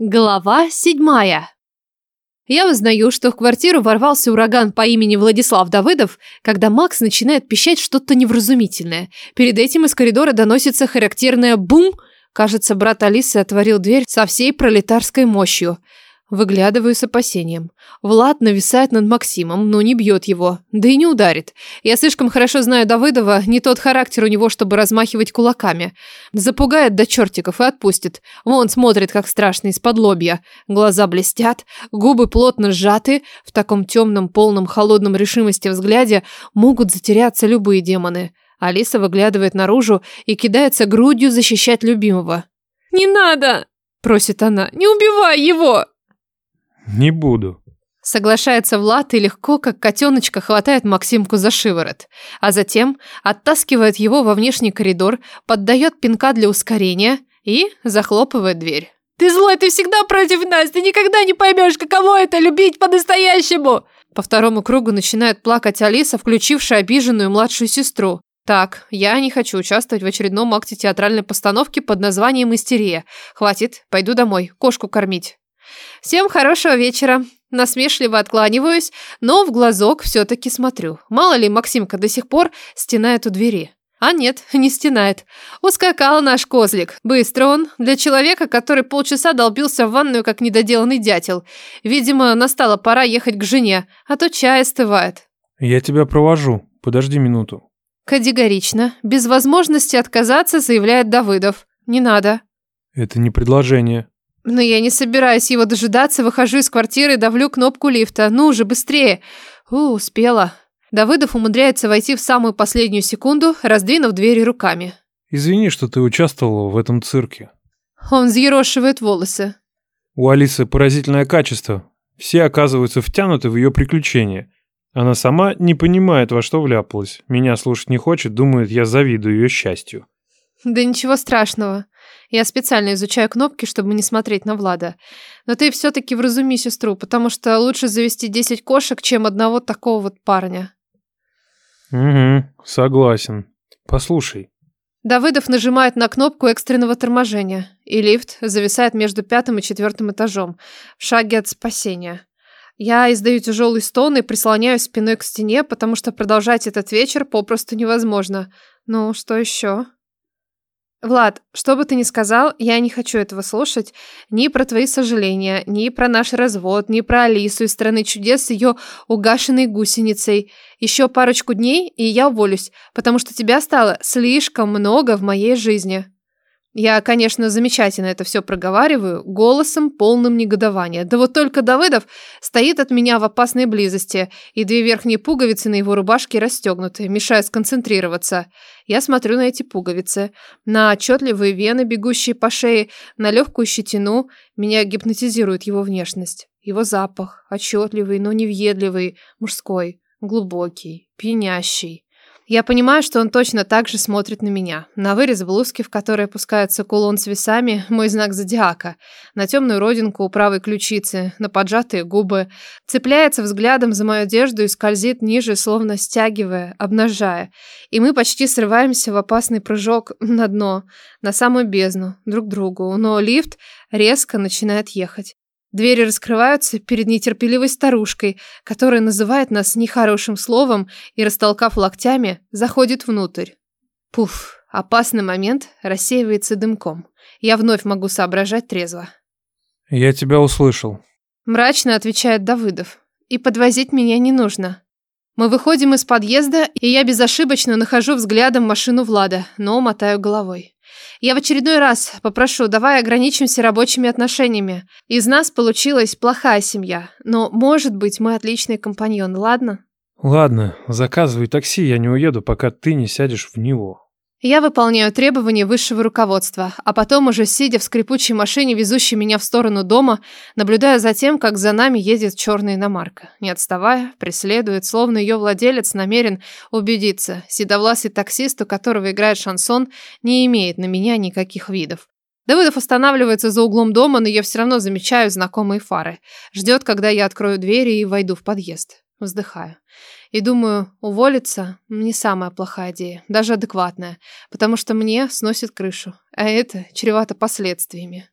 Глава седьмая. Я узнаю, что в квартиру ворвался ураган по имени Владислав Давыдов, когда Макс начинает пищать что-то невразумительное. Перед этим из коридора доносится характерное «бум». Кажется, брат Алисы отворил дверь со всей пролетарской мощью. Выглядываю с опасением. Влад нависает над Максимом, но не бьет его, да и не ударит. Я слишком хорошо знаю Давыдова, не тот характер у него, чтобы размахивать кулаками. Запугает до чертиков и отпустит. Вон смотрит, как страшно из-под лобья. Глаза блестят, губы плотно сжаты. В таком темном, полном, холодном решимости взгляде могут затеряться любые демоны. Алиса выглядывает наружу и кидается грудью защищать любимого. «Не надо!» – просит она. «Не убивай его!» Не буду. Соглашается Влад и легко, как котеночка, хватает Максимку за шиворот, а затем оттаскивает его во внешний коридор, поддает пинка для ускорения и захлопывает дверь. «Ты злой, ты всегда против нас, ты никогда не поймешь, каково это любить по-настоящему!» По второму кругу начинает плакать Алиса, включившая обиженную младшую сестру. Так, я не хочу участвовать в очередном акте театральной постановки под названием «Истерия». Хватит, пойду домой, кошку кормить. Всем хорошего вечера. Насмешливо откланиваюсь, но в глазок все-таки смотрю. Мало ли Максимка до сих пор стенает у двери. А нет, не стенает. Ускакал наш козлик. Быстро он. Для человека, который полчаса долбился в ванную, как недоделанный дятел. Видимо, настала пора ехать к жене, а то чай остывает. Я тебя провожу. Подожди минуту. Категорично. Без возможности отказаться, заявляет Давыдов. Не надо. Это не предложение. Но я не собираюсь его дожидаться, выхожу из квартиры и давлю кнопку лифта. Ну же, быстрее. У, успела. Давыдов умудряется войти в самую последнюю секунду, раздвинув двери руками. Извини, что ты участвовала в этом цирке. Он взъерошивает волосы. У Алисы поразительное качество. Все оказываются втянуты в ее приключения. Она сама не понимает, во что вляпалась. Меня слушать не хочет, думает, я завидую ее счастью. Да ничего страшного. Я специально изучаю кнопки, чтобы не смотреть на Влада. Но ты все-таки вразуми сестру, потому что лучше завести 10 кошек, чем одного такого вот парня. Угу, согласен. Послушай. Давыдов нажимает на кнопку экстренного торможения, и лифт зависает между пятым и четвертым этажом, в шаге от спасения. Я издаю тяжелый стон и прислоняюсь спиной к стене, потому что продолжать этот вечер попросту невозможно. Ну, что еще? Влад, что бы ты ни сказал, я не хочу этого слушать. Ни про твои сожаления, ни про наш развод, ни про Алису из страны чудес с ее угашенной гусеницей. Еще парочку дней, и я уволюсь, потому что тебя стало слишком много в моей жизни. Я, конечно, замечательно это все проговариваю, голосом полным негодования. Да вот только Давыдов стоит от меня в опасной близости, и две верхние пуговицы на его рубашке расстегнуты, мешая сконцентрироваться. Я смотрю на эти пуговицы, на отчетливые вены, бегущие по шее, на легкую щетину. Меня гипнотизирует его внешность. Его запах, отчетливый, но невъедливый, мужской, глубокий, пьянящий. Я понимаю, что он точно так же смотрит на меня. На вырез блузки, в которой опускается кулон с весами, мой знак зодиака. На темную родинку у правой ключицы, на поджатые губы. Цепляется взглядом за мою одежду и скользит ниже, словно стягивая, обнажая. И мы почти срываемся в опасный прыжок на дно, на самую бездну, друг к другу. Но лифт резко начинает ехать. Двери раскрываются перед нетерпеливой старушкой, которая называет нас нехорошим словом и, растолкав локтями, заходит внутрь. Пуф, опасный момент рассеивается дымком. Я вновь могу соображать трезво. «Я тебя услышал», – мрачно отвечает Давыдов. «И подвозить меня не нужно». Мы выходим из подъезда, и я безошибочно нахожу взглядом машину Влада, но мотаю головой. Я в очередной раз попрошу, давай ограничимся рабочими отношениями. Из нас получилась плохая семья, но, может быть, мы отличные компаньоны, ладно? Ладно, заказывай такси, я не уеду, пока ты не сядешь в него. Я выполняю требования высшего руководства, а потом уже сидя в скрипучей машине, везущей меня в сторону дома, наблюдая за тем, как за нами едет черная иномарка. Не отставая, преследует, словно ее владелец намерен убедиться. Седовласый таксист, у которого играет шансон, не имеет на меня никаких видов. Давыдов останавливается за углом дома, но я все равно замечаю знакомые фары. Ждет, когда я открою двери и войду в подъезд. Вздыхаю. И думаю, уволиться не самая плохая идея, даже адекватная, потому что мне сносит крышу, а это чревато последствиями.